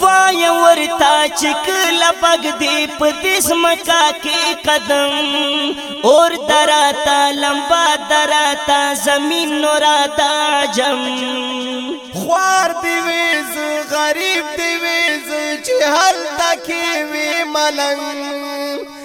وای ورتا چکل پګ دی پدیس مکا کې قدم اور دراتا لمبا دراتا زمین نورا تا جم خوار دی ویز غریب دی ویز چې هل تکي وی ملنګ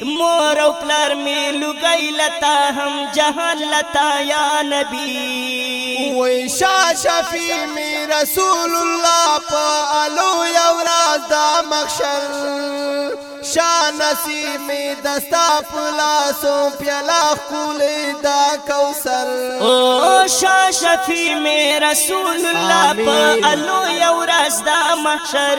مور او پلار می لګی لتا هم جهان لتا یا نبی وای شا شفی می رسول الله په الو یو راز دا مخشر شا نصیب می دستا پلاسو پیلا خول دا کوثر او شا شفی می رسول الله په الو یو راز دا مخشر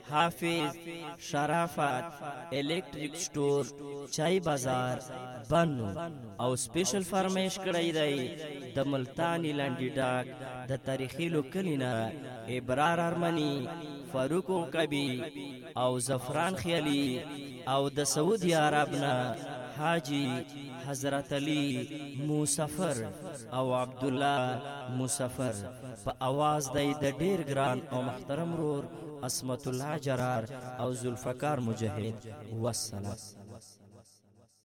حافظ شرافت الیکټریک سٹور چای بازار بنو او سپیشل فرمایش کړی دی د ملتانی لنډی ډاک د تاریخی لوکلینا ابرار ارمنی فاروق کبی او زفران خیالی او د سعودي عرب نه حاجی حضرت علی مسافر او عبد الله مسافر په आवाज دی د ډیر ګران او محترم رور عصمت الله جرار او ذوالفقار مجاهد والسلام